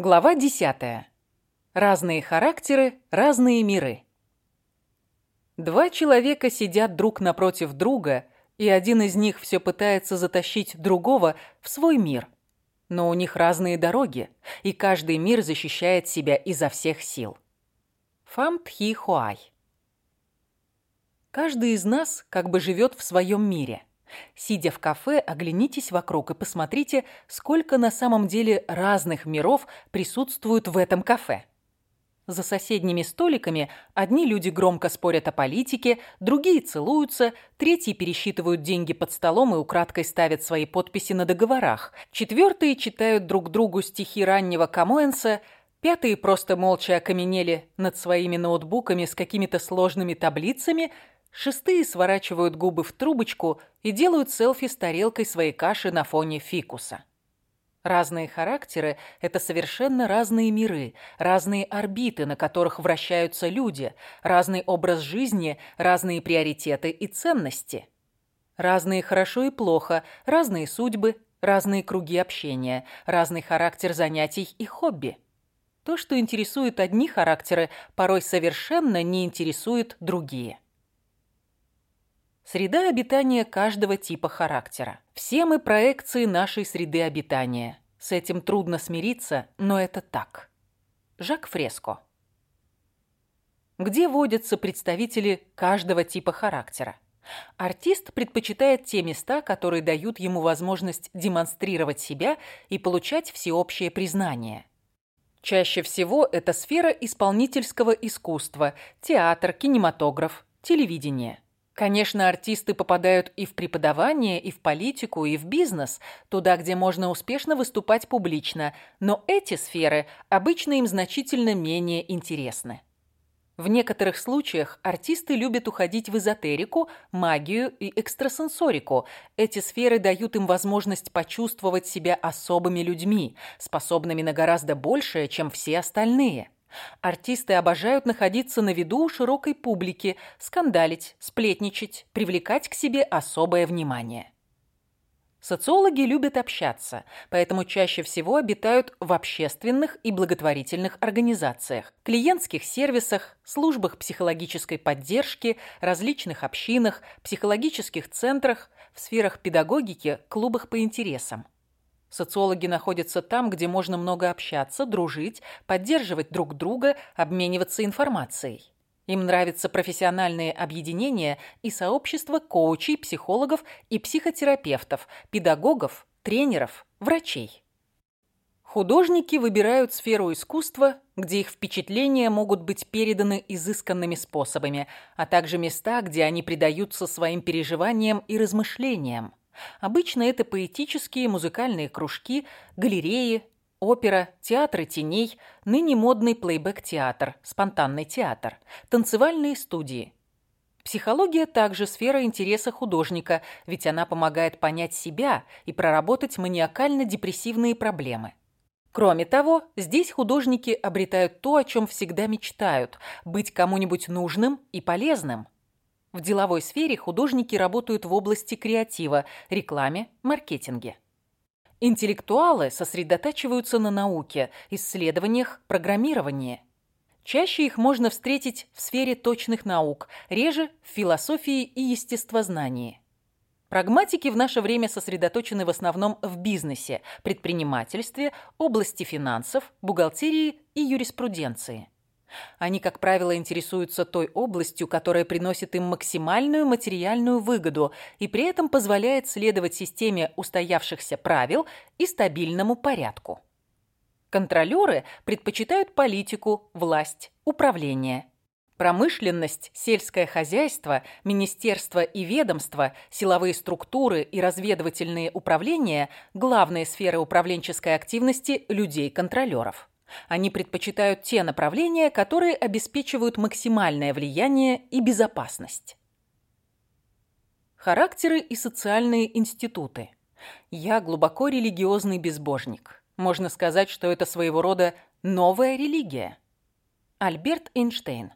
Глава 10. Разные характеры, разные миры. Два человека сидят друг напротив друга, и один из них все пытается затащить другого в свой мир. Но у них разные дороги, и каждый мир защищает себя изо всех сил. Фам Тхи Хуай. Каждый из нас как бы живет в своем мире. Сидя в кафе, оглянитесь вокруг и посмотрите, сколько на самом деле разных миров присутствует в этом кафе. За соседними столиками одни люди громко спорят о политике, другие целуются, третьи пересчитывают деньги под столом и украдкой ставят свои подписи на договорах, четвертые читают друг другу стихи раннего Камоэнса, пятые просто молча окаменели над своими ноутбуками с какими-то сложными таблицами – Шестые сворачивают губы в трубочку и делают селфи с тарелкой своей каши на фоне фикуса. Разные характеры – это совершенно разные миры, разные орбиты, на которых вращаются люди, разный образ жизни, разные приоритеты и ценности. Разные хорошо и плохо, разные судьбы, разные круги общения, разный характер занятий и хобби. То, что интересует одни характеры, порой совершенно не интересует другие. Среда обитания каждого типа характера. Все мы проекции нашей среды обитания. С этим трудно смириться, но это так. Жак Фреско. Где водятся представители каждого типа характера? Артист предпочитает те места, которые дают ему возможность демонстрировать себя и получать всеобщее признание. Чаще всего это сфера исполнительского искусства, театр, кинематограф, телевидение – Конечно, артисты попадают и в преподавание, и в политику, и в бизнес, туда, где можно успешно выступать публично, но эти сферы обычно им значительно менее интересны. В некоторых случаях артисты любят уходить в эзотерику, магию и экстрасенсорику. Эти сферы дают им возможность почувствовать себя особыми людьми, способными на гораздо большее, чем все остальные. Артисты обожают находиться на виду у широкой публики, скандалить, сплетничать, привлекать к себе особое внимание. Социологи любят общаться, поэтому чаще всего обитают в общественных и благотворительных организациях, клиентских сервисах, службах психологической поддержки, различных общинах, психологических центрах, в сферах педагогики, клубах по интересам. Социологи находятся там, где можно много общаться, дружить, поддерживать друг друга, обмениваться информацией. Им нравятся профессиональные объединения и сообщества коучей, психологов и психотерапевтов, педагогов, тренеров, врачей. Художники выбирают сферу искусства, где их впечатления могут быть переданы изысканными способами, а также места, где они предаются своим переживаниям и размышлениям. Обычно это поэтические музыкальные кружки, галереи, опера, театры теней, ныне модный плейбэк-театр, спонтанный театр, танцевальные студии. Психология также сфера интереса художника, ведь она помогает понять себя и проработать маниакально-депрессивные проблемы. Кроме того, здесь художники обретают то, о чем всегда мечтают – быть кому-нибудь нужным и полезным – в деловой сфере художники работают в области креатива, рекламе, маркетинге. Интеллектуалы сосредотачиваются на науке, исследованиях, программировании. Чаще их можно встретить в сфере точных наук, реже – в философии и естествознании. Прагматики в наше время сосредоточены в основном в бизнесе, предпринимательстве, области финансов, бухгалтерии и юриспруденции. Они, как правило, интересуются той областью, которая приносит им максимальную материальную выгоду и при этом позволяет следовать системе устоявшихся правил и стабильному порядку. Контролеры предпочитают политику, власть, управление. Промышленность, сельское хозяйство, министерство и ведомства, силовые структуры и разведывательные управления – главные сферы управленческой активности людей-контролеров. Они предпочитают те направления, которые обеспечивают максимальное влияние и безопасность. Характеры и социальные институты. Я глубоко религиозный безбожник. Можно сказать, что это своего рода новая религия. Альберт Эйнштейн.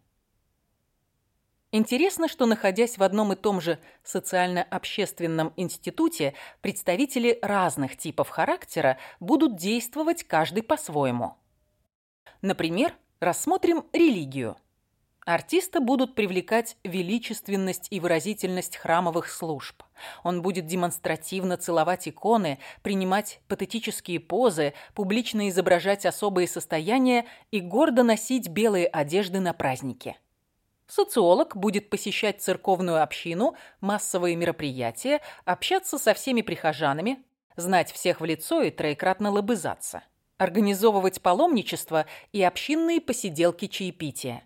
Интересно, что, находясь в одном и том же социально-общественном институте, представители разных типов характера будут действовать каждый по-своему – Например, рассмотрим религию. Артиста будут привлекать величественность и выразительность храмовых служб. Он будет демонстративно целовать иконы, принимать патетические позы, публично изображать особые состояния и гордо носить белые одежды на праздники. Социолог будет посещать церковную общину, массовые мероприятия, общаться со всеми прихожанами, знать всех в лицо и троекратно лобызаться, организовывать паломничество и общинные посиделки чаепития.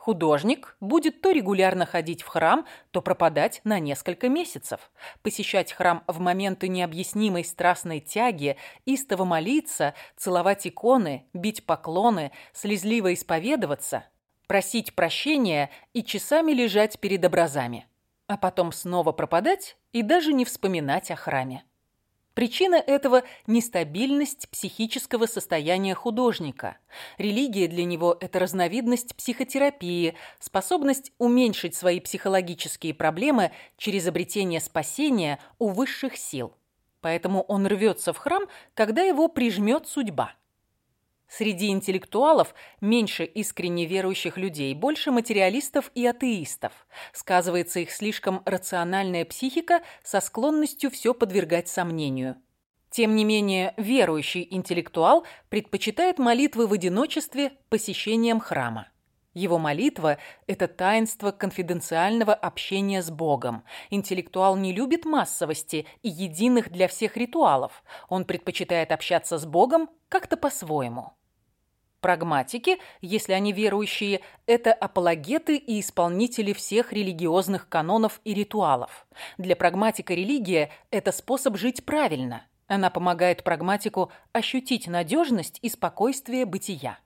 Художник будет то регулярно ходить в храм, то пропадать на несколько месяцев, посещать храм в моменты необъяснимой страстной тяги, истово молиться, целовать иконы, бить поклоны, слезливо исповедоваться, просить прощения и часами лежать перед образами, а потом снова пропадать и даже не вспоминать о храме. Причина этого – нестабильность психического состояния художника. Религия для него – это разновидность психотерапии, способность уменьшить свои психологические проблемы через обретение спасения у высших сил. Поэтому он рвется в храм, когда его прижмет судьба. Среди интеллектуалов меньше искренне верующих людей, больше материалистов и атеистов. Сказывается их слишком рациональная психика со склонностью все подвергать сомнению. Тем не менее, верующий интеллектуал предпочитает молитвы в одиночестве посещением храма. Его молитва – это таинство конфиденциального общения с Богом. Интеллектуал не любит массовости и единых для всех ритуалов. Он предпочитает общаться с Богом как-то по-своему. Прагматики, если они верующие, это апологеты и исполнители всех религиозных канонов и ритуалов. Для прагматика религия – это способ жить правильно. Она помогает прагматику ощутить надежность и спокойствие бытия.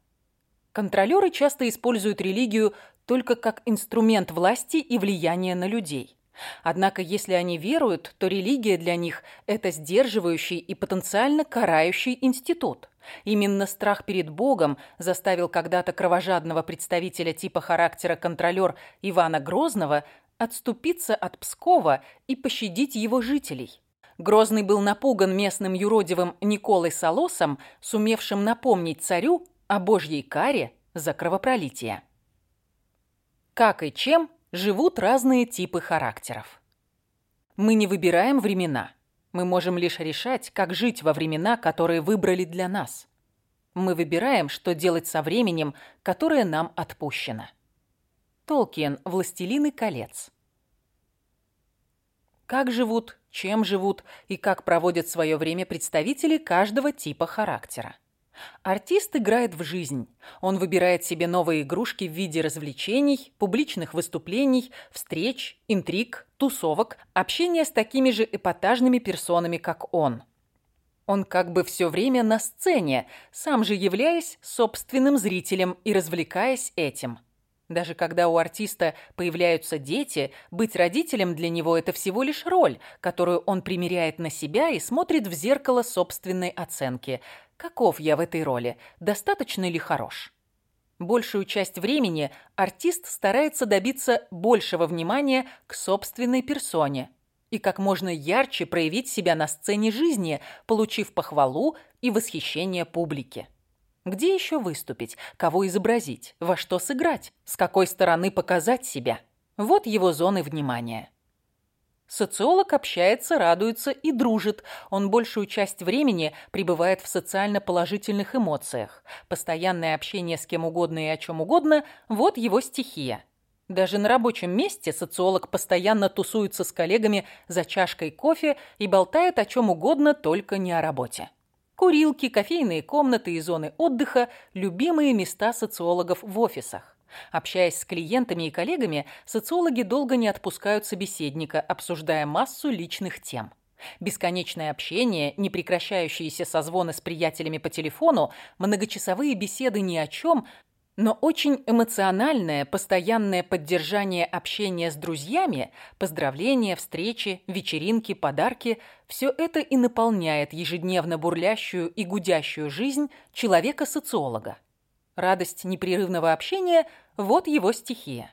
Контролеры часто используют религию только как инструмент власти и влияния на людей. Однако, если они веруют, то религия для них – это сдерживающий и потенциально карающий институт. Именно страх перед Богом заставил когда-то кровожадного представителя типа характера контролер Ивана Грозного отступиться от Пскова и пощадить его жителей. Грозный был напуган местным юродивым Николой Солосом, сумевшим напомнить царю о божьей каре за кровопролитие. Как и чем живут разные типы характеров. Мы не выбираем времена. Мы можем лишь решать, как жить во времена, которые выбрали для нас. Мы выбираем, что делать со временем, которое нам отпущено. Толкиен «Властелины колец». Как живут, чем живут и как проводят свое время представители каждого типа характера. Артист играет в жизнь. Он выбирает себе новые игрушки в виде развлечений, публичных выступлений, встреч, интриг, тусовок, общения с такими же эпатажными персонами, как он. Он как бы все время на сцене, сам же являясь собственным зрителем и развлекаясь этим. Даже когда у артиста появляются дети, быть родителем для него – это всего лишь роль, которую он примеряет на себя и смотрит в зеркало собственной оценки – Каков я в этой роли? Достаточно ли хорош? Большую часть времени артист старается добиться большего внимания к собственной персоне и как можно ярче проявить себя на сцене жизни, получив похвалу и восхищение публики. Где еще выступить? Кого изобразить? Во что сыграть? С какой стороны показать себя? Вот его зоны внимания. Социолог общается, радуется и дружит. Он большую часть времени пребывает в социально положительных эмоциях. Постоянное общение с кем угодно и о чем угодно – вот его стихия. Даже на рабочем месте социолог постоянно тусуется с коллегами за чашкой кофе и болтает о чем угодно, только не о работе. Курилки, кофейные комнаты и зоны отдыха – любимые места социологов в офисах. Общаясь с клиентами и коллегами, социологи долго не отпускают собеседника, обсуждая массу личных тем. Бесконечное общение, непрекращающиеся созвоны с приятелями по телефону, многочасовые беседы ни о чем, но очень эмоциональное, постоянное поддержание общения с друзьями, поздравления, встречи, вечеринки, подарки – все это и наполняет ежедневно бурлящую и гудящую жизнь человека-социолога. Радость непрерывного общения – вот его стихия.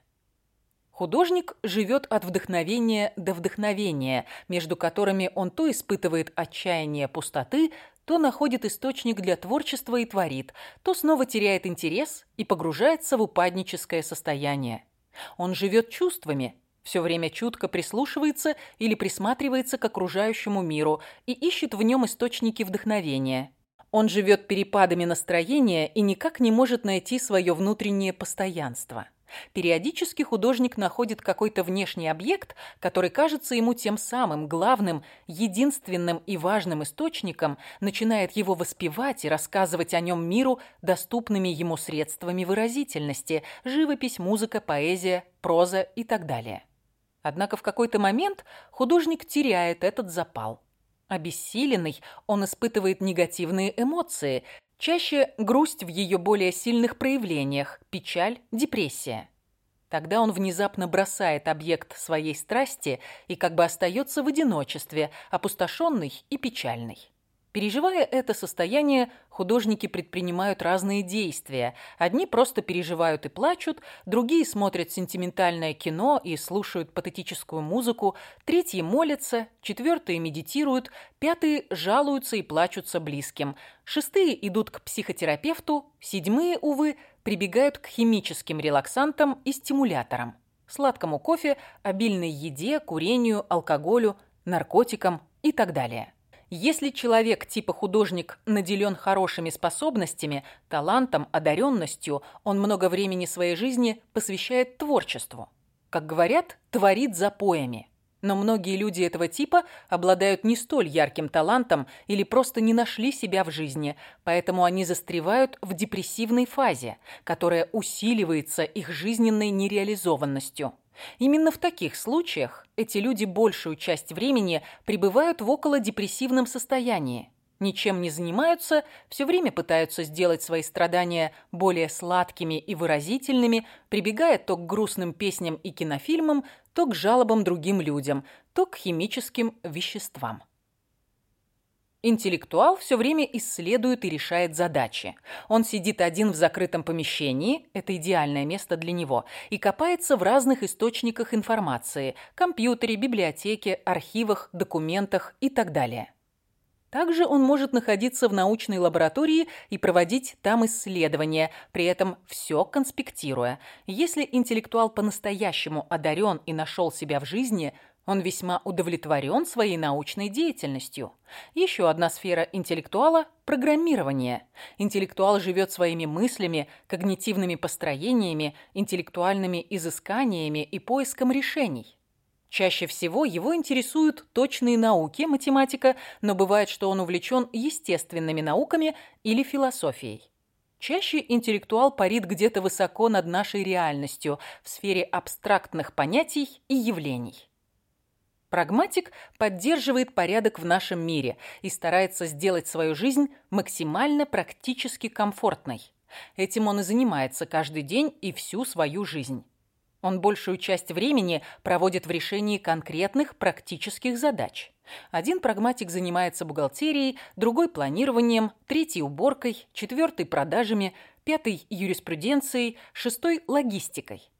Художник живет от вдохновения до вдохновения, между которыми он то испытывает отчаяние пустоты, то находит источник для творчества и творит, то снова теряет интерес и погружается в упадническое состояние. Он живет чувствами, все время чутко прислушивается или присматривается к окружающему миру и ищет в нем источники вдохновения. Он живет перепадами настроения и никак не может найти свое внутреннее постоянство. Периодически художник находит какой-то внешний объект, который кажется ему тем самым главным, единственным и важным источником, начинает его воспевать и рассказывать о нем миру доступными ему средствами выразительности – живопись, музыка, поэзия, проза и так далее. Однако в какой-то момент художник теряет этот запал. Обессиленный, он испытывает негативные эмоции, чаще грусть в ее более сильных проявлениях, печаль, депрессия. Тогда он внезапно бросает объект своей страсти и как бы остается в одиночестве, опустошенный и печальный. Переживая это состояние, художники предпринимают разные действия. Одни просто переживают и плачут, другие смотрят сентиментальное кино и слушают патетическую музыку, третьи молятся, четвертые медитируют, пятые жалуются и плачутся близким, шестые идут к психотерапевту, седьмые, увы, прибегают к химическим релаксантам и стимуляторам, сладкому кофе, обильной еде, курению, алкоголю, наркотикам и так далее. Если человек типа художник наделен хорошими способностями, талантом, одаренностью, он много времени своей жизни посвящает творчеству. Как говорят, творит запоями. Но многие люди этого типа обладают не столь ярким талантом или просто не нашли себя в жизни, поэтому они застревают в депрессивной фазе, которая усиливается их жизненной нереализованностью. Именно в таких случаях эти люди большую часть времени пребывают в околодепрессивном состоянии, ничем не занимаются, все время пытаются сделать свои страдания более сладкими и выразительными, прибегая то к грустным песням и кинофильмам, то к жалобам другим людям, то к химическим веществам. Интеллектуал все время исследует и решает задачи. Он сидит один в закрытом помещении, это идеальное место для него, и копается в разных источниках информации – компьютере, библиотеке, архивах, документах и так далее. Также он может находиться в научной лаборатории и проводить там исследования, при этом все конспектируя. Если интеллектуал по-настоящему одарен и нашел себя в жизни – он весьма удовлетворен своей научной деятельностью. Еще одна сфера интеллектуала – программирование. Интеллектуал живет своими мыслями, когнитивными построениями, интеллектуальными изысканиями и поиском решений. Чаще всего его интересуют точные науки, математика, но бывает, что он увлечен естественными науками или философией. Чаще интеллектуал парит где-то высоко над нашей реальностью, в сфере абстрактных понятий и явлений. Прагматик поддерживает порядок в нашем мире и старается сделать свою жизнь максимально практически комфортной. Этим он и занимается каждый день и всю свою жизнь. Он большую часть времени проводит в решении конкретных практических задач. Один прагматик занимается бухгалтерией, другой – планированием, третий – уборкой, четвертый – продажами, пятый – юриспруденцией, шестой – логистикой.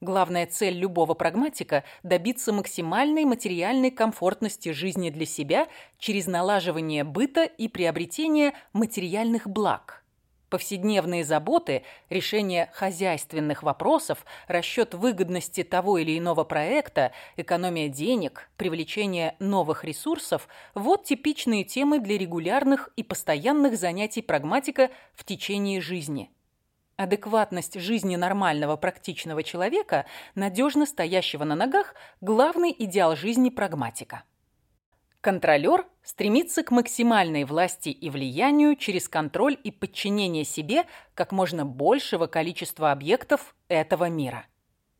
Главная цель любого прагматика – добиться максимальной материальной комфортности жизни для себя через налаживание быта и приобретение материальных благ. Повседневные заботы, решение хозяйственных вопросов, расчет выгодности того или иного проекта, экономия денег, привлечение новых ресурсов – вот типичные темы для регулярных и постоянных занятий прагматика в течение жизни – Адекватность жизни нормального практичного человека, надежно стоящего на ногах, главный идеал жизни прагматика. Контролер стремится к максимальной власти и влиянию через контроль и подчинение себе как можно большего количества объектов этого мира.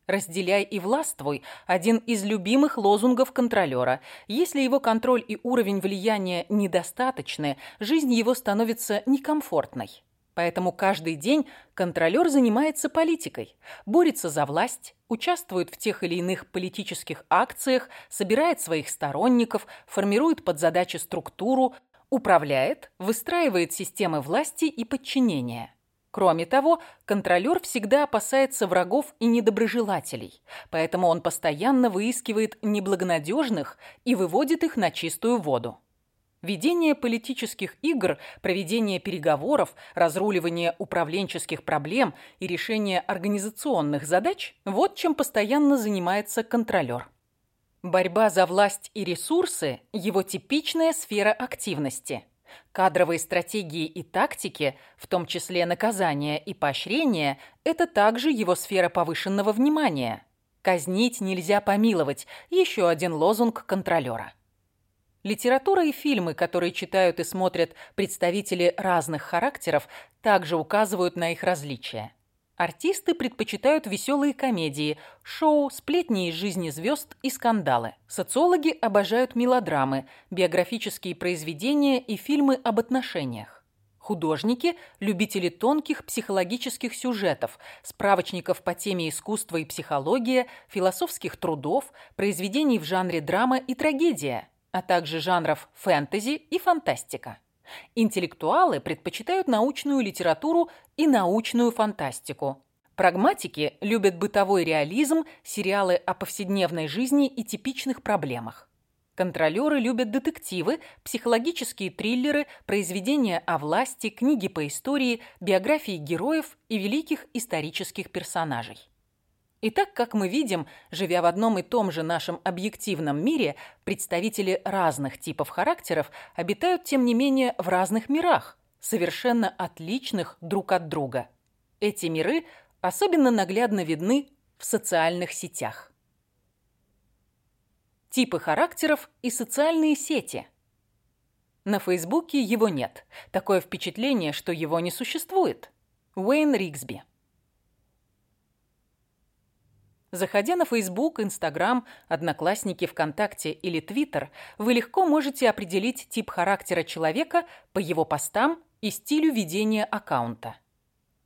«Разделяй и властвуй» – один из любимых лозунгов контролера. Если его контроль и уровень влияния недостаточны, жизнь его становится некомфортной. Поэтому каждый день контролер занимается политикой, борется за власть, участвует в тех или иных политических акциях, собирает своих сторонников, формирует под задачи структуру, управляет, выстраивает системы власти и подчинения. Кроме того, контролер всегда опасается врагов и недоброжелателей, поэтому он постоянно выискивает неблагонадежных и выводит их на чистую воду. Ведение политических игр, проведение переговоров, разруливание управленческих проблем и решение организационных задач – вот чем постоянно занимается контролер. Борьба за власть и ресурсы – его типичная сфера активности. Кадровые стратегии и тактики, в том числе наказания и поощрения – это также его сфера повышенного внимания. Казнить нельзя помиловать – еще один лозунг контролера. Литература и фильмы, которые читают и смотрят представители разных характеров, также указывают на их различия. Артисты предпочитают веселые комедии, шоу, сплетни из жизни звезд и скандалы. Социологи обожают мелодрамы, биографические произведения и фильмы об отношениях. Художники – любители тонких психологических сюжетов, справочников по теме искусства и психология, философских трудов, произведений в жанре драма и трагедия – а также жанров фэнтези и фантастика. Интеллектуалы предпочитают научную литературу и научную фантастику. Прагматики любят бытовой реализм, сериалы о повседневной жизни и типичных проблемах. Контролеры любят детективы, психологические триллеры, произведения о власти, книги по истории, биографии героев и великих исторических персонажей. И так, как мы видим, живя в одном и том же нашем объективном мире, представители разных типов характеров обитают, тем не менее, в разных мирах, совершенно отличных друг от друга. Эти миры особенно наглядно видны в социальных сетях. Типы характеров и социальные сети. На Фейсбуке его нет. Такое впечатление, что его не существует. Уэйн Ригсби. Заходя на Facebook, Instagram, Одноклассники, ВКонтакте или Twitter, вы легко можете определить тип характера человека по его постам и стилю ведения аккаунта.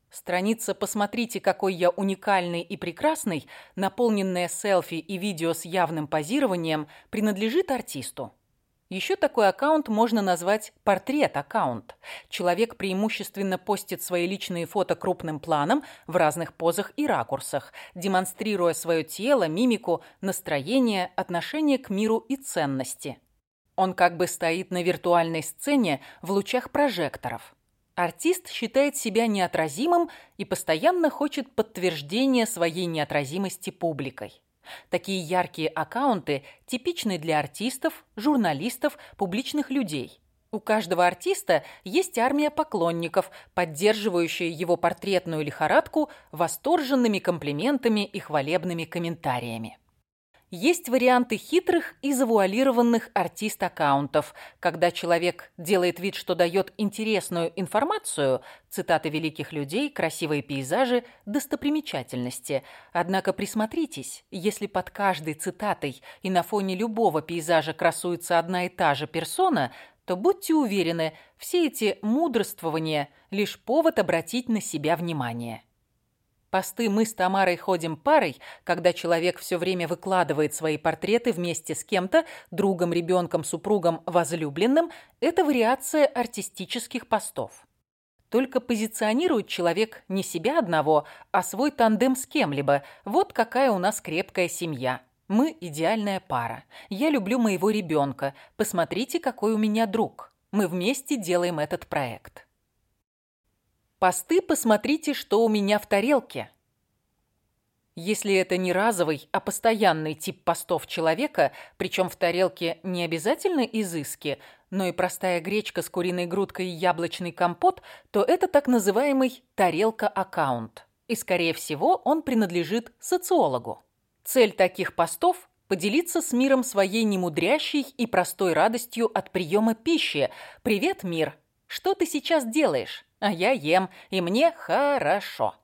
Страница «Посмотрите, какой я уникальный и прекрасный», наполненная селфи и видео с явным позированием, принадлежит артисту. Еще такой аккаунт можно назвать портрет-аккаунт. Человек преимущественно постит свои личные фото крупным планом в разных позах и ракурсах, демонстрируя свое тело, мимику, настроение, отношение к миру и ценности. Он как бы стоит на виртуальной сцене в лучах прожекторов. Артист считает себя неотразимым и постоянно хочет подтверждения своей неотразимости публикой. Такие яркие аккаунты типичны для артистов, журналистов, публичных людей. У каждого артиста есть армия поклонников, поддерживающая его портретную лихорадку восторженными комплиментами и хвалебными комментариями. Есть варианты хитрых и завуалированных артист-аккаунтов, когда человек делает вид, что дает интересную информацию, цитаты великих людей, красивые пейзажи, достопримечательности. Однако присмотритесь, если под каждой цитатой и на фоне любого пейзажа красуется одна и та же персона, то будьте уверены, все эти мудрствования – лишь повод обратить на себя внимание. Посты «Мы с Тамарой ходим парой», когда человек все время выкладывает свои портреты вместе с кем-то, другом, ребенком, супругом, возлюбленным, это вариация артистических постов. Только позиционирует человек не себя одного, а свой тандем с кем-либо. Вот какая у нас крепкая семья. Мы идеальная пара. Я люблю моего ребенка. Посмотрите, какой у меня друг. Мы вместе делаем этот проект. Посты посмотрите, что у меня в тарелке. Если это не разовый, а постоянный тип постов человека, причем в тарелке не обязательно изыски, но и простая гречка с куриной грудкой и яблочный компот, то это так называемый тарелка-аккаунт. И, скорее всего, он принадлежит социологу. Цель таких постов – поделиться с миром своей немудрящей и простой радостью от приема пищи. «Привет, мир! Что ты сейчас делаешь?» А я ем, и мне хорошо.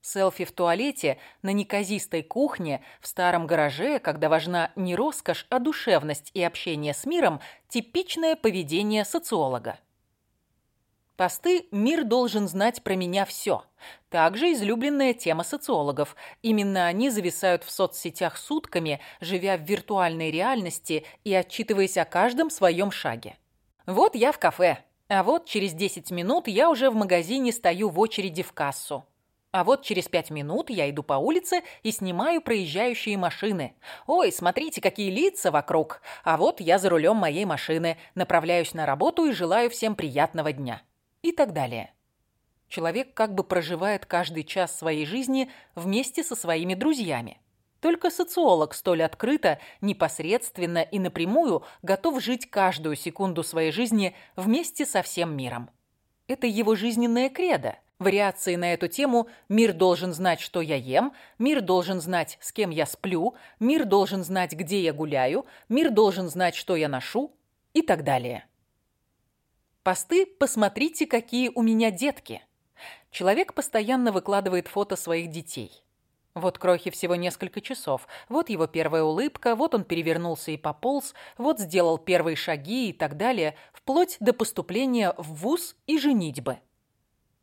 Селфи в туалете, на неказистой кухне, в старом гараже, когда важна не роскошь, а душевность и общение с миром – типичное поведение социолога. Посты «Мир должен знать про меня все». Также излюбленная тема социологов. Именно они зависают в соцсетях сутками, живя в виртуальной реальности и отчитываясь о каждом своем шаге. Вот я в кафе. А вот через 10 минут я уже в магазине стою в очереди в кассу. А вот через пять минут я иду по улице и снимаю проезжающие машины. Ой, смотрите, какие лица вокруг. А вот я за рулем моей машины, направляюсь на работу и желаю всем приятного дня. И так далее. Человек как бы проживает каждый час своей жизни вместе со своими друзьями. Только социолог столь открыто, непосредственно и напрямую готов жить каждую секунду своей жизни вместе со всем миром. Это его жизненная кредо – Вариации на эту тему «Мир должен знать, что я ем», «Мир должен знать, с кем я сплю», «Мир должен знать, где я гуляю», «Мир должен знать, что я ношу» и так далее. Посты «Посмотрите, какие у меня детки». Человек постоянно выкладывает фото своих детей. Вот крохи всего несколько часов. Вот его первая улыбка, вот он перевернулся и пополз, вот сделал первые шаги и так далее, вплоть до поступления в вуз и женитьбы.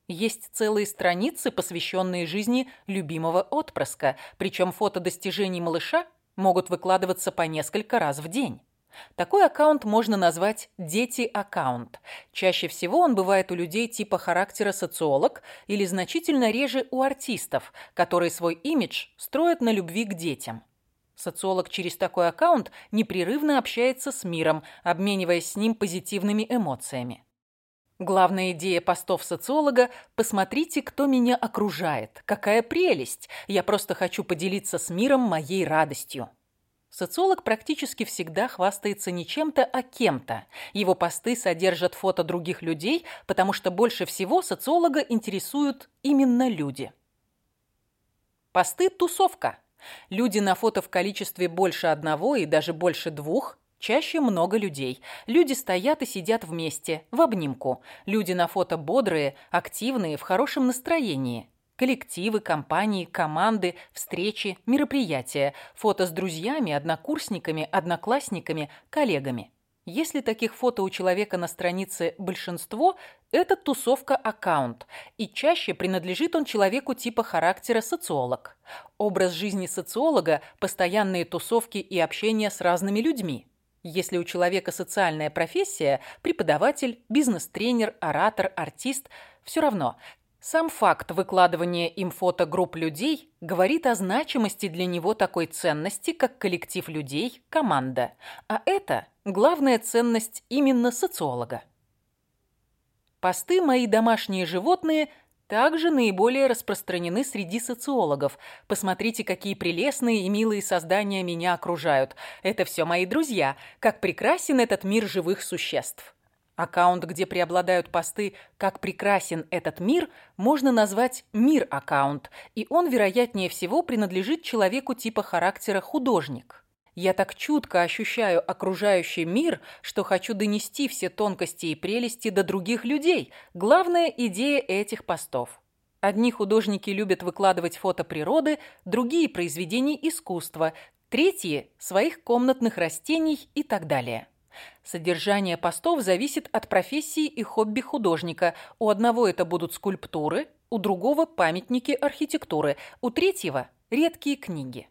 Есть целые страницы, посвященные жизни любимого отпрыска, причем фото достижений малыша могут выкладываться по несколько раз в день. Такой аккаунт можно назвать «дети-аккаунт». Чаще всего он бывает у людей типа характера социолог или значительно реже у артистов, которые свой имидж строят на любви к детям. Социолог через такой аккаунт непрерывно общается с миром, обмениваясь с ним позитивными эмоциями. Главная идея постов социолога – посмотрите, кто меня окружает. Какая прелесть! Я просто хочу поделиться с миром моей радостью. Социолог практически всегда хвастается не чем-то, а кем-то. Его посты содержат фото других людей, потому что больше всего социолога интересуют именно люди. Посты – тусовка. Люди на фото в количестве больше одного и даже больше двух Чаще много людей. Люди стоят и сидят вместе, в обнимку. Люди на фото бодрые, активные, в хорошем настроении. Коллективы, компании, команды, встречи, мероприятия. Фото с друзьями, однокурсниками, одноклассниками, коллегами. Если таких фото у человека на странице большинство, это тусовка-аккаунт, и чаще принадлежит он человеку типа характера социолог. Образ жизни социолога – постоянные тусовки и общение с разными людьми. Если у человека социальная профессия – преподаватель, бизнес-тренер, оратор, артист – все равно. Сам факт выкладывания им фото групп людей говорит о значимости для него такой ценности, как коллектив людей, команда. А это главная ценность именно социолога. Посты «Мои домашние животные» – также наиболее распространены среди социологов. Посмотрите, какие прелестные и милые создания меня окружают. Это все мои друзья. Как прекрасен этот мир живых существ. Аккаунт, где преобладают посты «Как прекрасен этот мир», можно назвать «Мир-аккаунт», и он, вероятнее всего, принадлежит человеку типа характера художник. Я так чутко ощущаю окружающий мир, что хочу донести все тонкости и прелести до других людей. Главная идея этих постов. Одни художники любят выкладывать фото природы, другие – произведений искусства, третьи – своих комнатных растений и так далее. Содержание постов зависит от профессии и хобби художника. У одного это будут скульптуры, у другого – памятники архитектуры, у третьего – редкие книги.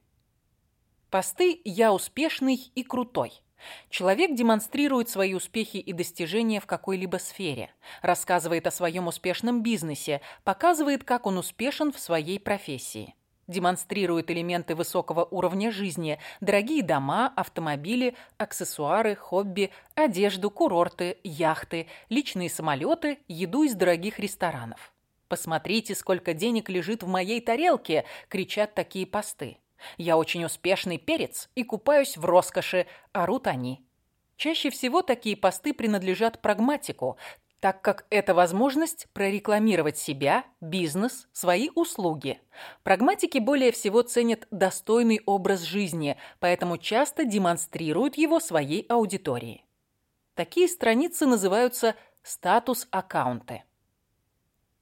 Посты «Я успешный и крутой». Человек демонстрирует свои успехи и достижения в какой-либо сфере, рассказывает о своем успешном бизнесе, показывает, как он успешен в своей профессии. Демонстрирует элементы высокого уровня жизни, дорогие дома, автомобили, аксессуары, хобби, одежду, курорты, яхты, личные самолеты, еду из дорогих ресторанов. «Посмотрите, сколько денег лежит в моей тарелке!» – кричат такие посты. Я очень успешный перец и купаюсь в роскоши, орут они. Чаще всего такие посты принадлежат прагматику, так как это возможность прорекламировать себя, бизнес, свои услуги. Прагматики более всего ценят достойный образ жизни, поэтому часто демонстрируют его своей аудитории. Такие страницы называются статус-аккаунты.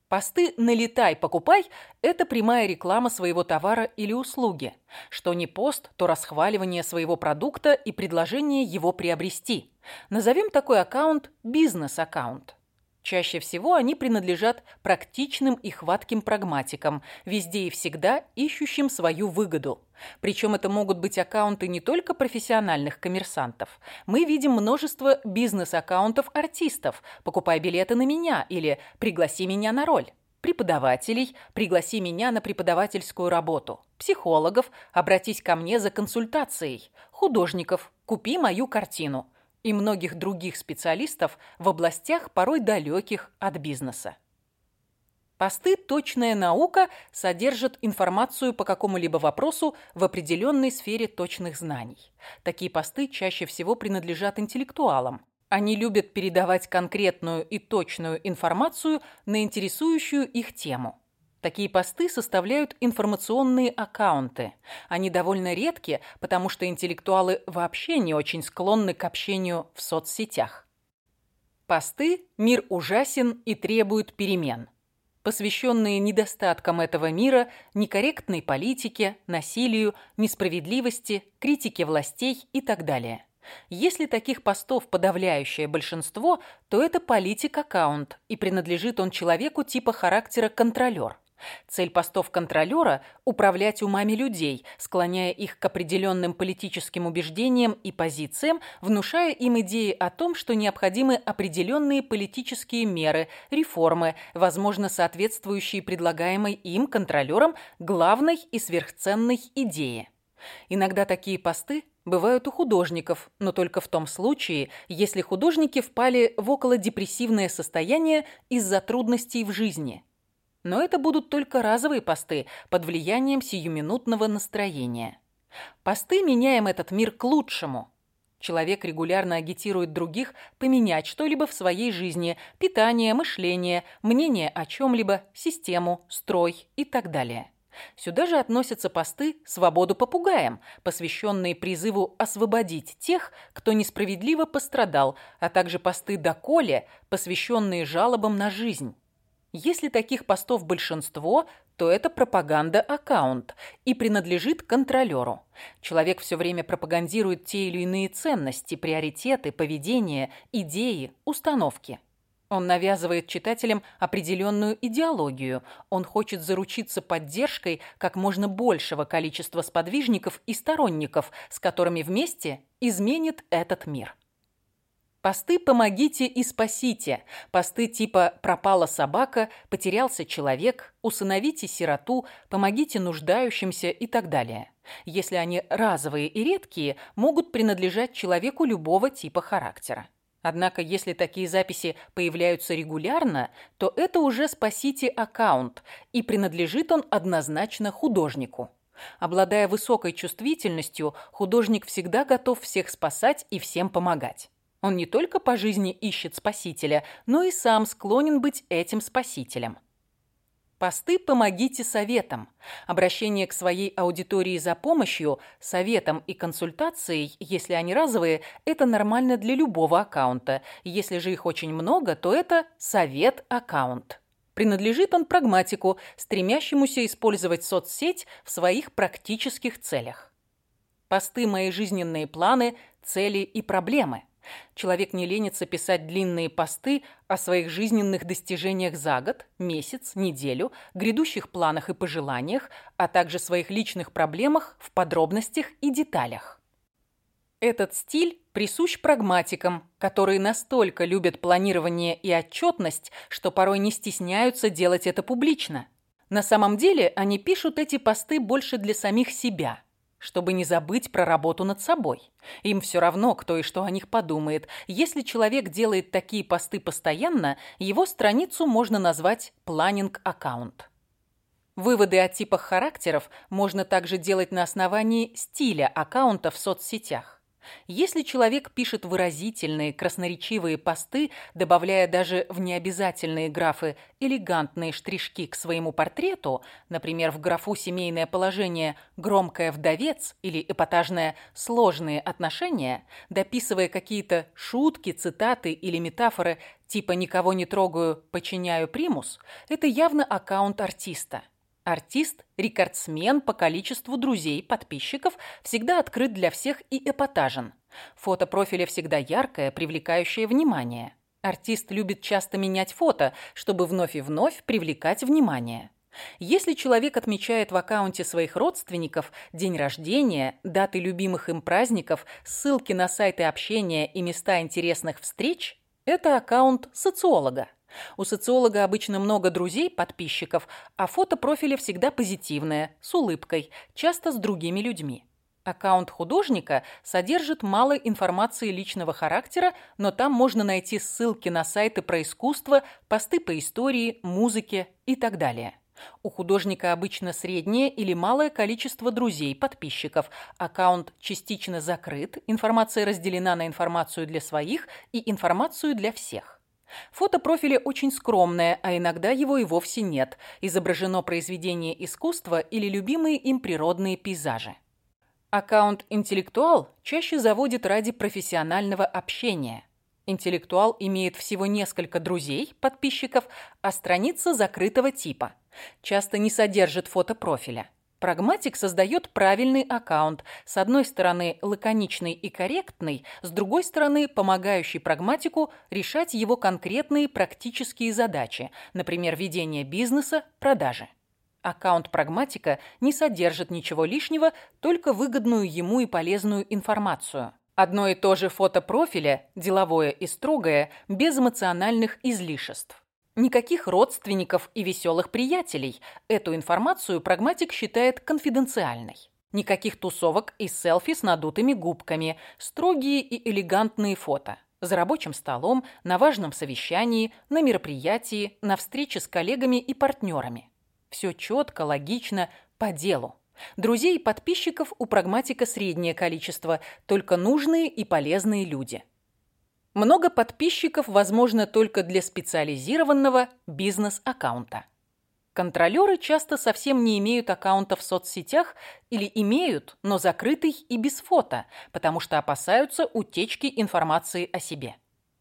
Посты «налетай, покупай» – это прямая реклама своего товара или услуги. Что не пост, то расхваливание своего продукта и предложение его приобрести. Назовем такой аккаунт «бизнес-аккаунт». Чаще всего они принадлежат практичным и хватким прагматикам, везде и всегда ищущим свою выгоду. Причем это могут быть аккаунты не только профессиональных коммерсантов. Мы видим множество бизнес-аккаунтов артистов «Покупай билеты на меня» или «Пригласи меня на роль». преподавателей «Пригласи меня на преподавательскую работу», психологов «Обратись ко мне за консультацией», художников «Купи мою картину» и многих других специалистов в областях, порой далеких от бизнеса. Посты «Точная наука» содержат информацию по какому-либо вопросу в определенной сфере точных знаний. Такие посты чаще всего принадлежат интеллектуалам. Они любят передавать конкретную и точную информацию на интересующую их тему. Такие посты составляют информационные аккаунты. Они довольно редки, потому что интеллектуалы вообще не очень склонны к общению в соцсетях. Посты «Мир ужасен и требует перемен», посвященные недостаткам этого мира, некорректной политике, насилию, несправедливости, критике властей и так далее. Если таких постов подавляющее большинство, то это политик-аккаунт, и принадлежит он человеку типа характера контролер. Цель постов контролера – управлять умами людей, склоняя их к определенным политическим убеждениям и позициям, внушая им идеи о том, что необходимы определенные политические меры, реформы, возможно, соответствующие предлагаемой им, контролерам, главной и сверхценной идее. Иногда такие посты бывают у художников, но только в том случае, если художники впали в околодепрессивное состояние из-за трудностей в жизни. Но это будут только разовые посты под влиянием сиюминутного настроения. Посты меняем этот мир к лучшему. Человек регулярно агитирует других поменять что-либо в своей жизни – питание, мышление, мнение о чем-либо, систему, строй и так далее. Сюда же относятся посты «Свободу попугаям», посвященные призыву освободить тех, кто несправедливо пострадал, а также посты «Доколе», посвященные жалобам на жизнь. Если таких постов большинство, то это пропаганда-аккаунт и принадлежит контролеру. Человек все время пропагандирует те или иные ценности, приоритеты, поведение, идеи, установки. Он навязывает читателям определенную идеологию. Он хочет заручиться поддержкой как можно большего количества сподвижников и сторонников, с которыми вместе изменит этот мир. Посты «Помогите и спасите», посты типа «Пропала собака», «Потерялся человек», «Усыновите сироту», «Помогите нуждающимся» и так далее. Если они разовые и редкие, могут принадлежать человеку любого типа характера. Однако, если такие записи появляются регулярно, то это уже «спасите аккаунт», и принадлежит он однозначно художнику. Обладая высокой чувствительностью, художник всегда готов всех спасать и всем помогать. Он не только по жизни ищет спасителя, но и сам склонен быть этим спасителем. Посты «Помогите советам». Обращение к своей аудитории за помощью, советом и консультацией, если они разовые, это нормально для любого аккаунта. Если же их очень много, то это совет-аккаунт. Принадлежит он прагматику, стремящемуся использовать соцсеть в своих практических целях. Посты «Мои жизненные планы», «Цели и проблемы». Человек не ленится писать длинные посты о своих жизненных достижениях за год, месяц, неделю, грядущих планах и пожеланиях, а также своих личных проблемах в подробностях и деталях. Этот стиль присущ прагматикам, которые настолько любят планирование и отчетность, что порой не стесняются делать это публично. На самом деле они пишут эти посты больше для самих себя – чтобы не забыть про работу над собой. Им все равно, кто и что о них подумает. Если человек делает такие посты постоянно, его страницу можно назвать «планинг-аккаунт». Выводы о типах характеров можно также делать на основании стиля аккаунта в соцсетях. Если человек пишет выразительные, красноречивые посты, добавляя даже в необязательные графы элегантные штришки к своему портрету, например, в графу «семейное положение» «громкое вдовец» или эпатажное «сложные отношения», дописывая какие-то шутки, цитаты или метафоры типа «никого не трогаю, подчиняю примус», это явно аккаунт артиста. Артист, рекордсмен по количеству друзей, подписчиков, всегда открыт для всех и эпатажен. Фото профиля всегда яркое, привлекающее внимание. Артист любит часто менять фото, чтобы вновь и вновь привлекать внимание. Если человек отмечает в аккаунте своих родственников день рождения, даты любимых им праздников, ссылки на сайты общения и места интересных встреч, это аккаунт социолога. У социолога обычно много друзей, подписчиков, а фото профиля всегда позитивное, с улыбкой, часто с другими людьми. Аккаунт художника содержит мало информации личного характера, но там можно найти ссылки на сайты про искусство, посты по истории, музыке и так далее. У художника обычно среднее или малое количество друзей, подписчиков. Аккаунт частично закрыт, информация разделена на информацию для своих и информацию для всех. Фото профиля очень скромное, а иногда его и вовсе нет. Изображено произведение искусства или любимые им природные пейзажи. Аккаунт «Интеллектуал» чаще заводит ради профессионального общения. Интеллектуал имеет всего несколько друзей, подписчиков, а страница закрытого типа. Часто не содержит фото профиля. Прагматик создает правильный аккаунт, с одной стороны лаконичный и корректный, с другой стороны помогающий прагматику решать его конкретные практические задачи, например, ведение бизнеса, продажи. Аккаунт прагматика не содержит ничего лишнего, только выгодную ему и полезную информацию. Одно и то же фото профиля, деловое и строгое, без эмоциональных излишеств. Никаких родственников и веселых приятелей. Эту информацию прагматик считает конфиденциальной. Никаких тусовок и селфи с надутыми губками. Строгие и элегантные фото. За рабочим столом, на важном совещании, на мероприятии, на встрече с коллегами и партнерами. Все четко, логично, по делу. Друзей и подписчиков у прагматика среднее количество, только нужные и полезные люди. Много подписчиков возможно только для специализированного бизнес-аккаунта. Контролеры часто совсем не имеют аккаунта в соцсетях или имеют, но закрытый и без фото, потому что опасаются утечки информации о себе.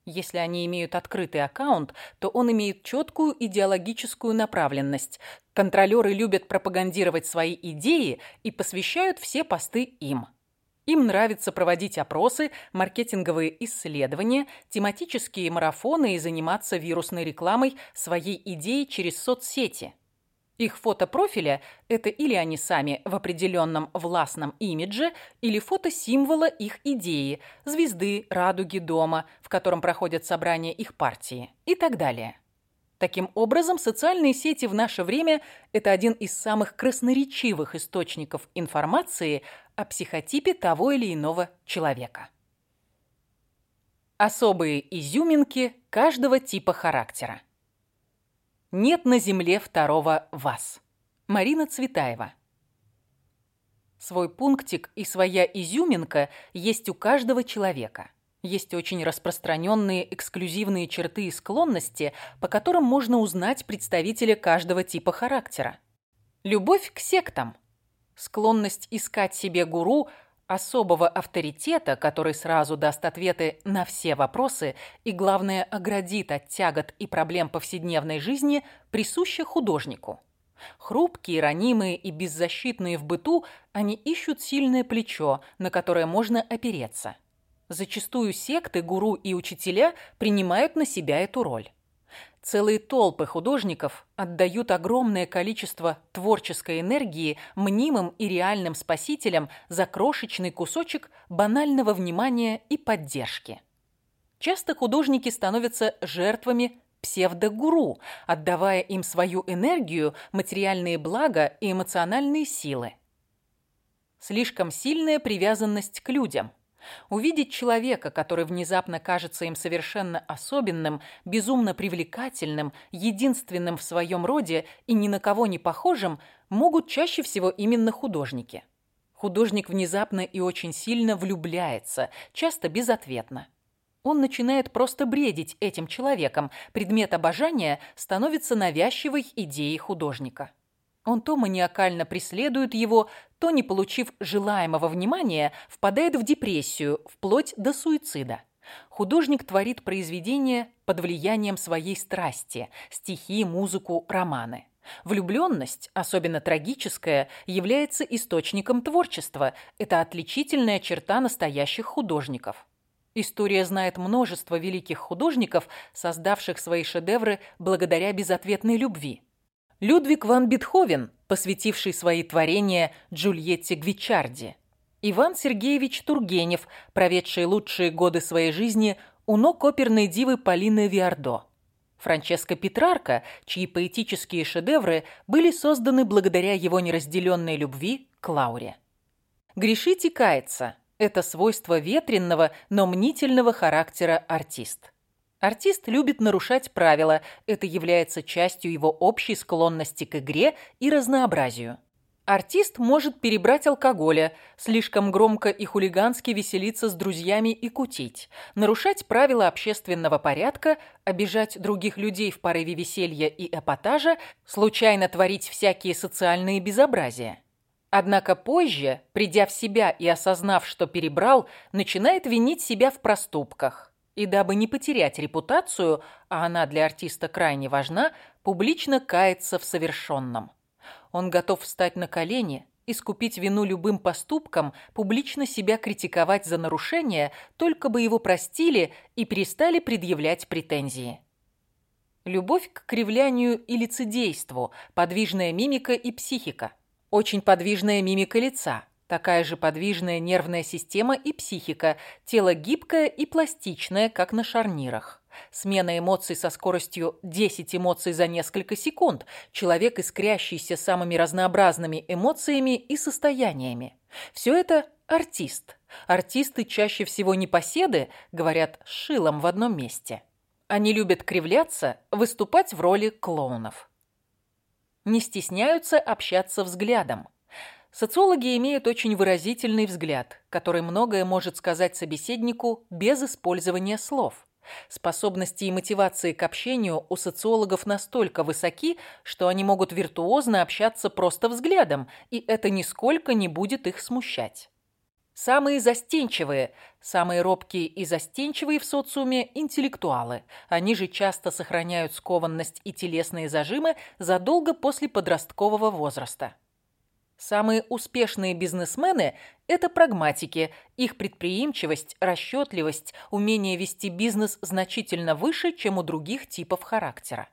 Если они имеют открытый аккаунт, то он имеет четкую идеологическую направленность. Контролеры любят пропагандировать свои идеи и посвящают все посты им. Им нравится проводить опросы, маркетинговые исследования, тематические марафоны и заниматься вирусной рекламой своей идеи через соцсети. Их фото профиля – это или они сами в определенном властном имидже, или фото символа их идеи – звезды, радуги, дома, в котором проходят собрания их партии и так далее. Таким образом, социальные сети в наше время – это один из самых красноречивых источников информации о психотипе того или иного человека. Особые изюминки каждого типа характера. Нет на земле второго вас. Марина Цветаева. Свой пунктик и своя изюминка есть у каждого человека. Есть очень распространенные эксклюзивные черты и склонности, по которым можно узнать представителя каждого типа характера. Любовь к сектам. Склонность искать себе гуру – особого авторитета, который сразу даст ответы на все вопросы и, главное, оградит от тягот и проблем повседневной жизни, присуща художнику. Хрупкие, ранимые и беззащитные в быту, они ищут сильное плечо, на которое можно опереться. Зачастую секты, гуру и учителя принимают на себя эту роль. Целые толпы художников отдают огромное количество творческой энергии мнимым и реальным спасителям за крошечный кусочек банального внимания и поддержки. Часто художники становятся жертвами псевдогуру, отдавая им свою энергию, материальные блага и эмоциональные силы. Слишком сильная привязанность к людям – Увидеть человека, который внезапно кажется им совершенно особенным, безумно привлекательным, единственным в своем роде и ни на кого не похожим, могут чаще всего именно художники. Художник внезапно и очень сильно влюбляется, часто безответно. Он начинает просто бредить этим человеком, предмет обожания становится навязчивой идеей художника. Он то маниакально преследует его, то, не получив желаемого внимания, впадает в депрессию, вплоть до суицида. Художник творит произведения под влиянием своей страсти – стихи, музыку, романы. Влюбленность, особенно трагическая, является источником творчества. Это отличительная черта настоящих художников. История знает множество великих художников, создавших свои шедевры благодаря безответной любви. Людвиг ван Бетховен, посвятивший свои творения Джульетте Гвичарди. Иван Сергеевич Тургенев, проведший лучшие годы своей жизни у ног оперной дивы Полины Виардо. Франческо Петрарка, чьи поэтические шедевры были созданы благодаря его неразделенной любви к Лауре. Грешить и каяться – это свойство ветренного, но мнительного характера артист. Артист любит нарушать правила, это является частью его общей склонности к игре и разнообразию. Артист может перебрать алкоголя, слишком громко и хулигански веселиться с друзьями и кутить, нарушать правила общественного порядка, обижать других людей в порыве веселья и эпатажа, случайно творить всякие социальные безобразия. Однако позже, придя в себя и осознав, что перебрал, начинает винить себя в проступках. И дабы не потерять репутацию, а она для артиста крайне важна, публично кается в совершенном. Он готов встать на колени, искупить вину любым поступком, публично себя критиковать за нарушение, только бы его простили и перестали предъявлять претензии. Любовь к кривлянию и лицедейству, подвижная мимика и психика. Очень подвижная мимика лица, такая же подвижная нервная система и психика, тело гибкое и пластичное, как на шарнирах. Смена эмоций со скоростью 10 эмоций за несколько секунд. Человек, искрящийся самыми разнообразными эмоциями и состояниями. Все это артист. Артисты чаще всего не поседы, говорят, шилом в одном месте. Они любят кривляться, выступать в роли клоунов. Не стесняются общаться взглядом. Социологи имеют очень выразительный взгляд, который многое может сказать собеседнику без использования слов. Способности и мотивации к общению у социологов настолько высоки, что они могут виртуозно общаться просто взглядом, и это нисколько не будет их смущать. Самые застенчивые, самые робкие и застенчивые в социуме – интеллектуалы. Они же часто сохраняют скованность и телесные зажимы задолго после подросткового возраста. Самые успешные бизнесмены – это прагматики. Их предприимчивость, расчетливость, умение вести бизнес значительно выше, чем у других типов характера.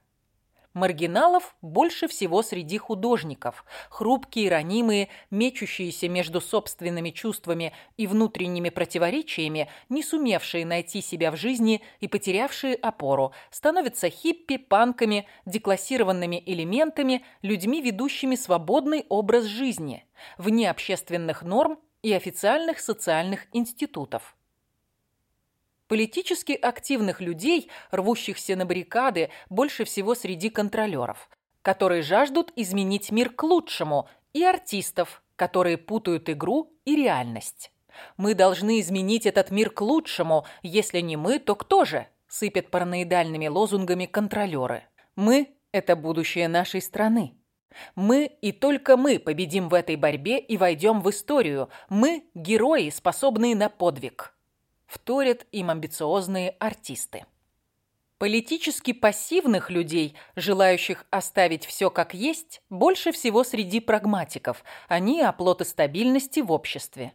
Маргиналов больше всего среди художников. Хрупкие, ранимые, мечущиеся между собственными чувствами и внутренними противоречиями, не сумевшие найти себя в жизни и потерявшие опору, становятся хиппи, панками, деклассированными элементами, людьми, ведущими свободный образ жизни, вне общественных норм и официальных социальных институтов. Политически активных людей, рвущихся на баррикады, больше всего среди контролеров, которые жаждут изменить мир к лучшему, и артистов, которые путают игру и реальность. «Мы должны изменить этот мир к лучшему, если не мы, то кто же?» сыпят параноидальными лозунгами контролеры. «Мы – это будущее нашей страны. Мы и только мы победим в этой борьбе и войдем в историю. Мы – герои, способные на подвиг» вторят им амбициозные артисты. Политически пассивных людей, желающих оставить все как есть, больше всего среди прагматиков. Они оплоты стабильности в обществе.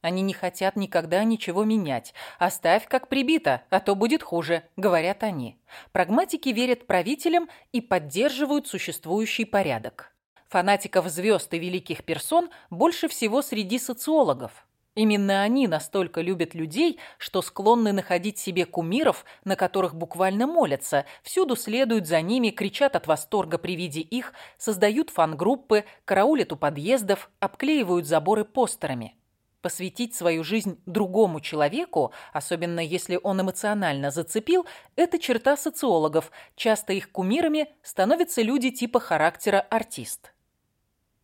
Они не хотят никогда ничего менять. «Оставь как прибито, а то будет хуже», — говорят они. Прагматики верят правителям и поддерживают существующий порядок. Фанатиков звезд и великих персон больше всего среди социологов. Именно они настолько любят людей, что склонны находить себе кумиров, на которых буквально молятся, всюду следуют за ними, кричат от восторга при виде их, создают фан-группы, караулят у подъездов, обклеивают заборы постерами. Посвятить свою жизнь другому человеку, особенно если он эмоционально зацепил, это черта социологов. Часто их кумирами становятся люди типа характера артист.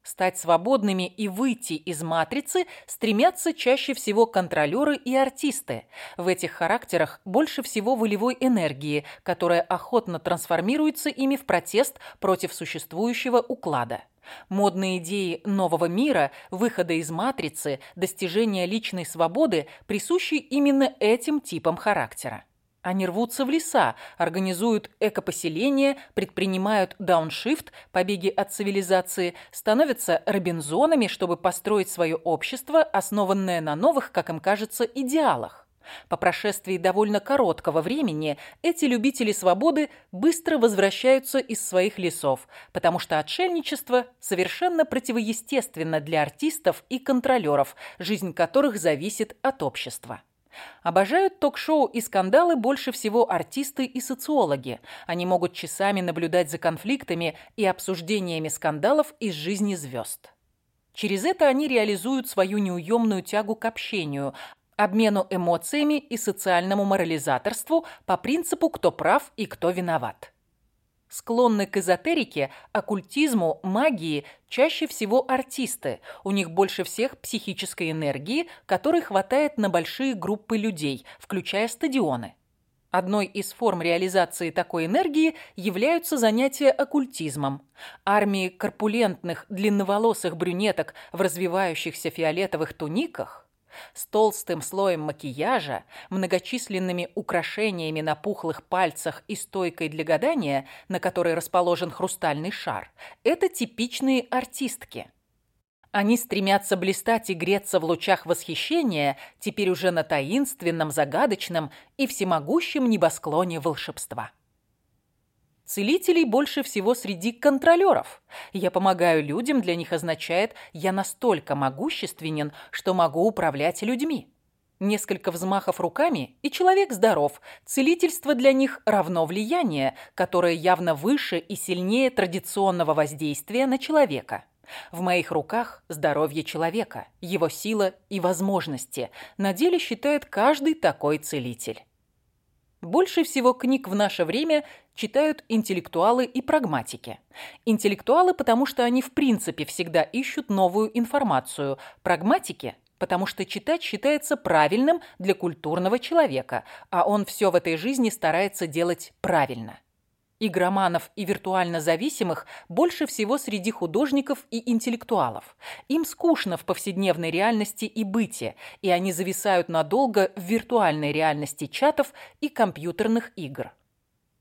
Стать свободными и выйти из матрицы стремятся чаще всего контролеры и артисты. В этих характерах больше всего волевой энергии, которая охотно трансформируется ими в протест против существующего уклада. Модные идеи нового мира, выхода из матрицы, достижения личной свободы присущи именно этим типам характера. Они рвутся в леса, организуют экопоселения, предпринимают дауншифт, побеги от цивилизации, становятся робинзонами, чтобы построить свое общество, основанное на новых, как им кажется, идеалах. По прошествии довольно короткого времени эти любители свободы быстро возвращаются из своих лесов, потому что отшельничество совершенно противоестественно для артистов и контролеров, жизнь которых зависит от общества. Обожают ток-шоу и скандалы больше всего артисты и социологи. Они могут часами наблюдать за конфликтами и обсуждениями скандалов из жизни звезд. Через это они реализуют свою неуемную тягу к общению, обмену эмоциями и социальному морализаторству по принципу «кто прав и кто виноват». Склонны к эзотерике, оккультизму, магии чаще всего артисты. У них больше всех психической энергии, которой хватает на большие группы людей, включая стадионы. Одной из форм реализации такой энергии являются занятия оккультизмом. Армии корпулентных, длинноволосых брюнеток в развивающихся фиолетовых туниках с толстым слоем макияжа, многочисленными украшениями на пухлых пальцах и стойкой для гадания, на которой расположен хрустальный шар, это типичные артистки. Они стремятся блистать и греться в лучах восхищения теперь уже на таинственном, загадочном и всемогущем небосклоне волшебства. Целителей больше всего среди контролеров. Я помогаю людям, для них означает «я настолько могущественен, что могу управлять людьми». Несколько взмахов руками, и человек здоров. Целительство для них равно влияние, которое явно выше и сильнее традиционного воздействия на человека. В моих руках здоровье человека, его сила и возможности. На деле считает каждый такой целитель. Больше всего книг в наше время читают интеллектуалы и прагматики. Интеллектуалы, потому что они в принципе всегда ищут новую информацию. Прагматики, потому что читать считается правильным для культурного человека, а он все в этой жизни старается делать правильно. Игроманов и виртуально зависимых больше всего среди художников и интеллектуалов. Им скучно в повседневной реальности и быте, и они зависают надолго в виртуальной реальности чатов и компьютерных игр.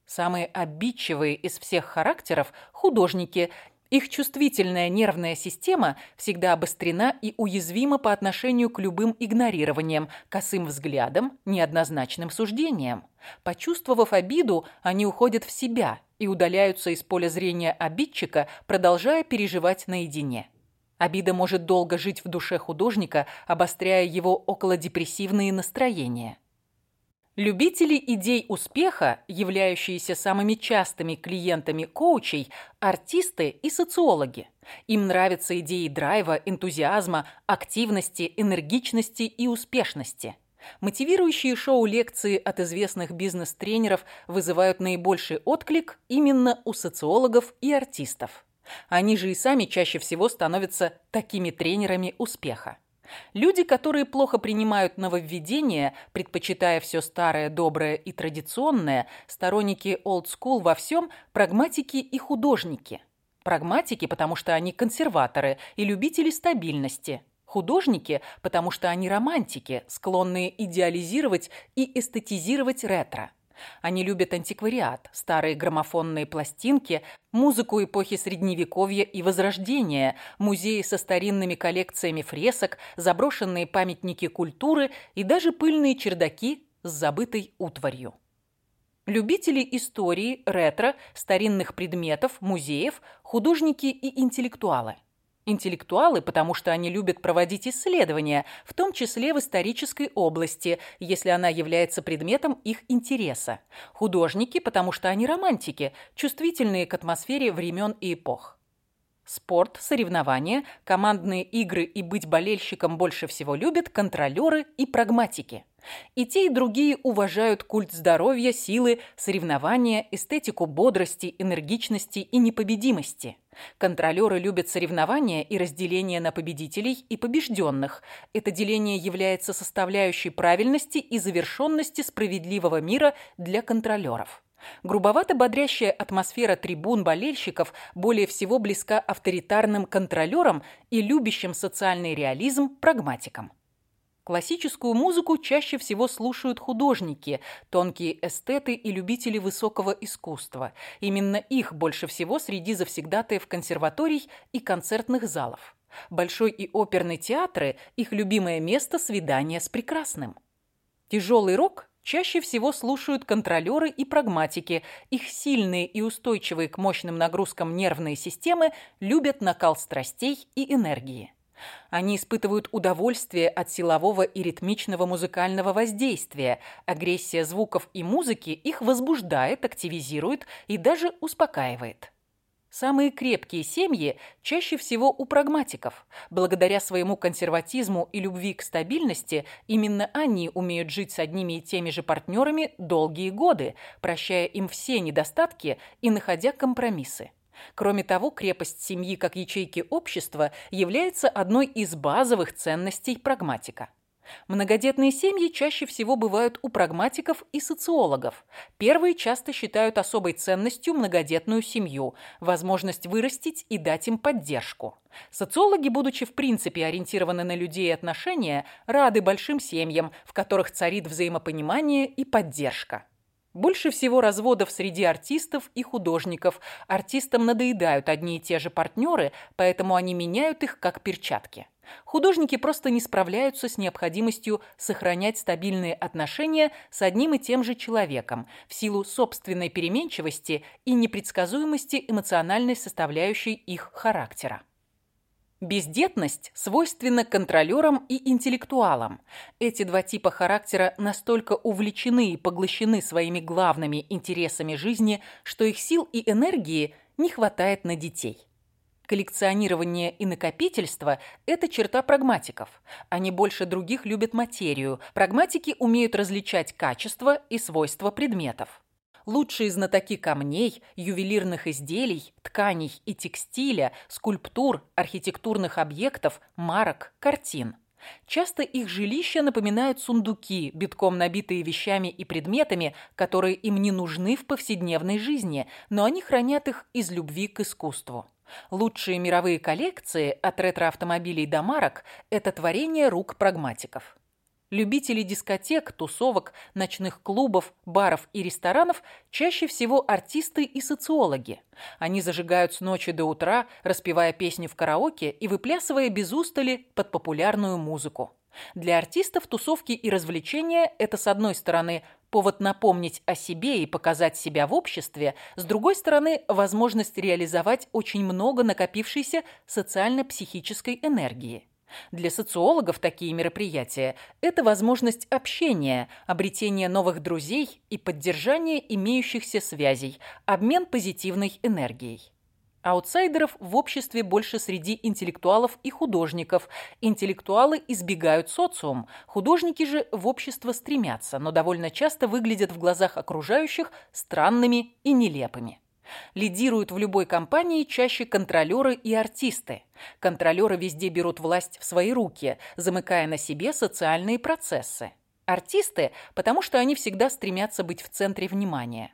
Самые обидчивые из всех характеров – художники – их чувствительная нервная система всегда обострена и уязвима по отношению к любым игнорированиям, косым взглядам, неоднозначным суждениям. Почувствовав обиду, они уходят в себя и удаляются из поля зрения обидчика, продолжая переживать наедине. Обида может долго жить в душе художника, обостряя его околодепрессивные настроения. Любители идей успеха, являющиеся самыми частыми клиентами коучей, артисты и социологи. Им нравятся идеи драйва, энтузиазма, активности, энергичности и успешности. Мотивирующие шоу-лекции от известных бизнес-тренеров вызывают наибольший отклик именно у социологов и артистов. Они же и сами чаще всего становятся такими тренерами успеха. Люди, которые плохо принимают нововведения, предпочитая все старое, доброе и традиционное, сторонники school во всем, прагматики и художники. Прагматики, потому что они консерваторы и любители стабильности. Художники, потому что они романтики, склонные идеализировать и эстетизировать ретро. Они любят антиквариат, старые граммофонные пластинки, музыку эпохи Средневековья и Возрождения, музеи со старинными коллекциями фресок, заброшенные памятники культуры и даже пыльные чердаки с забытой утварью. Любители истории, ретро, старинных предметов, музеев, художники и интеллектуалы. Интеллектуалы, потому что они любят проводить исследования, в том числе в исторической области, если она является предметом их интереса. Художники, потому что они романтики, чувствительные к атмосфере времен и эпох. Спорт, соревнования, командные игры и быть болельщиком больше всего любят контролеры и прагматики. И те, и другие уважают культ здоровья, силы, соревнования, эстетику бодрости, энергичности и непобедимости. Контролеры любят соревнования и разделение на победителей и побежденных. Это деление является составляющей правильности и завершенности справедливого мира для контролеров. Грубовато бодрящая атмосфера трибун болельщиков более всего близка авторитарным контролерам и любящим социальный реализм прагматикам. Классическую музыку чаще всего слушают художники, тонкие эстеты и любители высокого искусства. Именно их больше всего среди завсегдатаев консерваторий и концертных залов. Большой и оперный театры – их любимое место свидания с прекрасным. Тяжелый рок чаще всего слушают контролеры и прагматики. Их сильные и устойчивые к мощным нагрузкам нервные системы любят накал страстей и энергии. Они испытывают удовольствие от силового и ритмичного музыкального воздействия. Агрессия звуков и музыки их возбуждает, активизирует и даже успокаивает. Самые крепкие семьи чаще всего у прагматиков. Благодаря своему консерватизму и любви к стабильности, именно они умеют жить с одними и теми же партнерами долгие годы, прощая им все недостатки и находя компромиссы. Кроме того, крепость семьи как ячейки общества является одной из базовых ценностей прагматика. Многодетные семьи чаще всего бывают у прагматиков и социологов. Первые часто считают особой ценностью многодетную семью, возможность вырастить и дать им поддержку. Социологи, будучи в принципе ориентированы на людей и отношения, рады большим семьям, в которых царит взаимопонимание и поддержка. Больше всего разводов среди артистов и художников. Артистам надоедают одни и те же партнеры, поэтому они меняют их как перчатки. Художники просто не справляются с необходимостью сохранять стабильные отношения с одним и тем же человеком в силу собственной переменчивости и непредсказуемости эмоциональной составляющей их характера. Бездетность свойственна контролерам и интеллектуалам. Эти два типа характера настолько увлечены и поглощены своими главными интересами жизни, что их сил и энергии не хватает на детей. Коллекционирование и накопительство – это черта прагматиков. Они больше других любят материю. Прагматики умеют различать качество и свойства предметов лучшие знатоки камней, ювелирных изделий, тканей и текстиля, скульптур, архитектурных объектов, марок, картин. Часто их жилища напоминают сундуки, битком набитые вещами и предметами, которые им не нужны в повседневной жизни, но они хранят их из любви к искусству. Лучшие мировые коллекции, от ретро-автомобилей до марок, это творение рук прагматиков. Любители дискотек, тусовок, ночных клубов, баров и ресторанов чаще всего артисты и социологи. Они зажигают с ночи до утра, распевая песни в караоке и выплясывая без устали под популярную музыку. Для артистов тусовки и развлечения – это, с одной стороны, повод напомнить о себе и показать себя в обществе, с другой стороны, возможность реализовать очень много накопившейся социально-психической энергии. Для социологов такие мероприятия – это возможность общения, обретения новых друзей и поддержания имеющихся связей, обмен позитивной энергией. Аутсайдеров в обществе больше среди интеллектуалов и художников. Интеллектуалы избегают социум, художники же в общество стремятся, но довольно часто выглядят в глазах окружающих странными и нелепыми. Лидируют в любой компании чаще контролеры и артисты. Контролеры везде берут власть в свои руки, замыкая на себе социальные процессы. Артисты, потому что они всегда стремятся быть в центре внимания.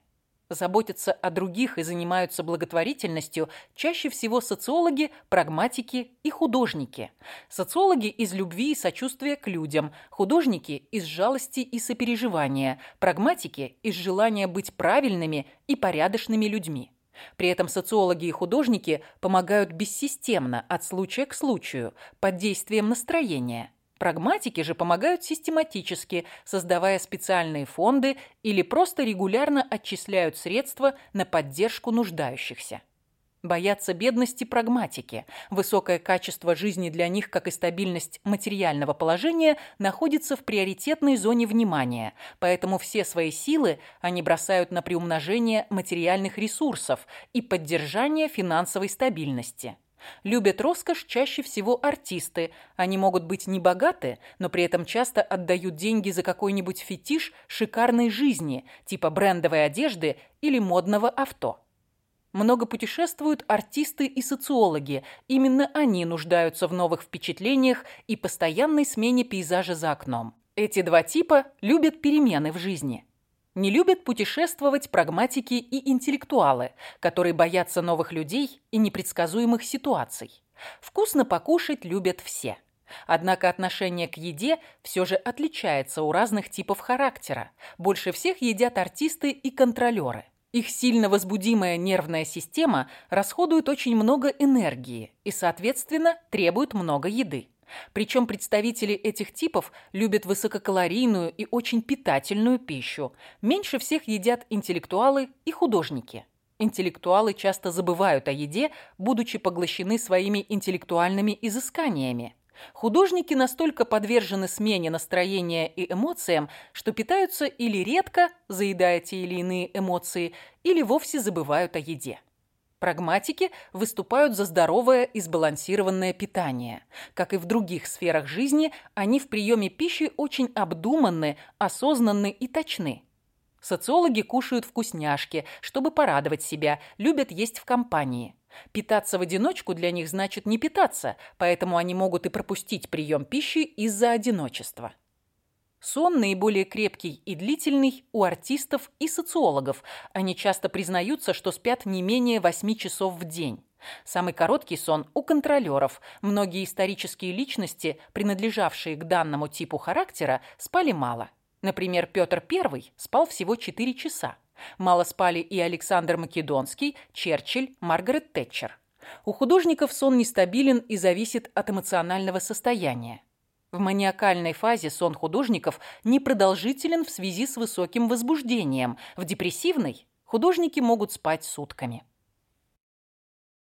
Заботятся о других и занимаются благотворительностью чаще всего социологи, прагматики и художники. Социологи из любви и сочувствия к людям, художники из жалости и сопереживания, прагматики из желания быть правильными и порядочными людьми. При этом социологи и художники помогают бессистемно, от случая к случаю, под действием настроения. Прагматики же помогают систематически, создавая специальные фонды или просто регулярно отчисляют средства на поддержку нуждающихся. Боятся бедности прагматики. Высокое качество жизни для них, как и стабильность материального положения, находится в приоритетной зоне внимания, поэтому все свои силы они бросают на приумножение материальных ресурсов и поддержание финансовой стабильности. Любят роскошь чаще всего артисты. Они могут быть не богаты, но при этом часто отдают деньги за какой-нибудь фетиш шикарной жизни, типа брендовой одежды или модного авто. Много путешествуют артисты и социологи. Именно они нуждаются в новых впечатлениях и постоянной смене пейзажа за окном. Эти два типа любят перемены в жизни. Не любят путешествовать прагматики и интеллектуалы, которые боятся новых людей и непредсказуемых ситуаций. Вкусно покушать любят все. Однако отношение к еде все же отличается у разных типов характера. Больше всех едят артисты и контролеры. Их сильно возбудимая нервная система расходует очень много энергии и, соответственно, требует много еды. Причем представители этих типов любят высококалорийную и очень питательную пищу. Меньше всех едят интеллектуалы и художники. Интеллектуалы часто забывают о еде, будучи поглощены своими интеллектуальными изысканиями. Художники настолько подвержены смене настроения и эмоциям, что питаются или редко, заедая те или иные эмоции, или вовсе забывают о еде. Прагматики выступают за здоровое и сбалансированное питание. Как и в других сферах жизни, они в приеме пищи очень обдуманны, осознанны и точны. Социологи кушают вкусняшки, чтобы порадовать себя, любят есть в компании. Питаться в одиночку для них значит не питаться, поэтому они могут и пропустить прием пищи из-за одиночества. Сон наиболее крепкий и длительный у артистов и социологов. Они часто признаются, что спят не менее 8 часов в день. Самый короткий сон у контролеров. Многие исторические личности, принадлежавшие к данному типу характера, спали мало. Например, Петр I спал всего 4 часа. Мало спали и Александр Македонский, Черчилль, Маргарет Тэтчер. У художников сон нестабилен и зависит от эмоционального состояния. В маниакальной фазе сон художников непродолжителен в связи с высоким возбуждением. В депрессивной художники могут спать сутками.